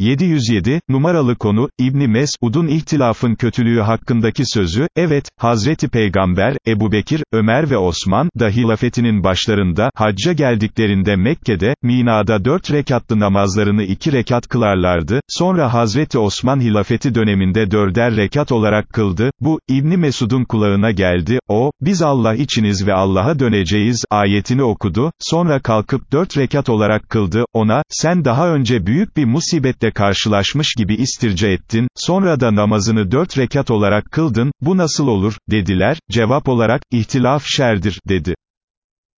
707, numaralı konu, İbni Mes'ud'un ihtilafın kötülüğü hakkındaki sözü, evet, Hazreti Peygamber, Ebu Bekir, Ömer ve Osman, da hilafetinin başlarında, hacca geldiklerinde Mekke'de, Mina'da dört rekatlı namazlarını iki rekat kılarlardı, sonra Hazreti Osman hilafeti döneminde dörder rekat olarak kıldı, bu, İbni Mesud'un kulağına geldi, o, biz Allah içiniz ve Allah'a döneceğiz, ayetini okudu, sonra kalkıp dört rekat olarak kıldı, ona, sen daha önce büyük bir musibetle karşılaşmış gibi istirce ettin, sonra da namazını dört rekat olarak kıldın, bu nasıl olur, dediler, cevap olarak, ihtilaf şerdir, dedi.